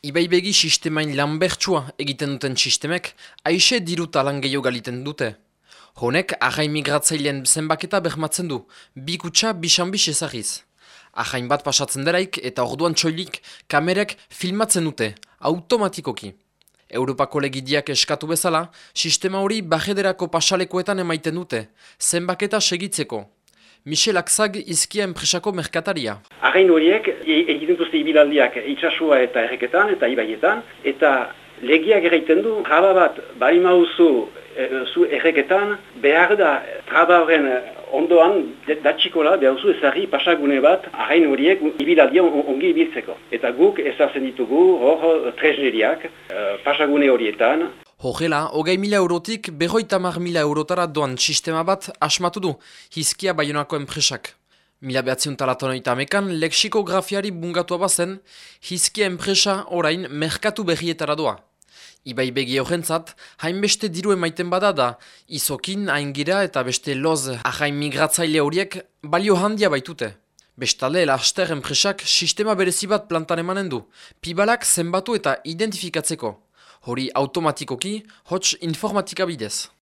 Ibaibegi sistemain lanbertsua egiten duten sistemek, aixe diruta lan gehiago galiten dute. Honek, ahain migratzailean zenbaketa behmatzen du, bi kutsa bisan-bis ezagiz. Ahain bat pasatzen deraik eta orduan txoilik kamerek filmatzen dute, automatikoki. Europako legidiak eskatu bezala, sistema hori bajederako pasalekoetan emaiten dute, zenbaketa segitzeko. Michel Akzag izkia enpresako merkataria. Arrain horiek e- egiten duzte ibilaldiak itxasua eta erreketan eta ibaietan, eta legiak erraiten du, traba bat bali mauzu e, zu erreketan, behar da traba horren ondoan datxikola behar zu ezari pasagune bat arrain horiek ibilaldia ongi ibiltzeko. Eta guk ezazen ditugu hor tresneriak e, pasagune horietan, Hogela, hogei mila eurotik berroita mar mila eurotara doan sistema bat asmatu du, hizkia baionako enpresak. Mila behatziun talatonoita amekan, leksikografiari bungatua bazen, hizkia enpresa orain merkatu berrietara doa. Ibai begi horrentzat, hainbeste diru emaiten bada da, izokin, aingira eta beste loz ahain migratzaile horiek balio handia baitute. Bestale, laster enpresak sistema berezi bat plantan emanen du, pibalak zenbatu eta identifikatzeko hori automatikoki, hots informatika bidez.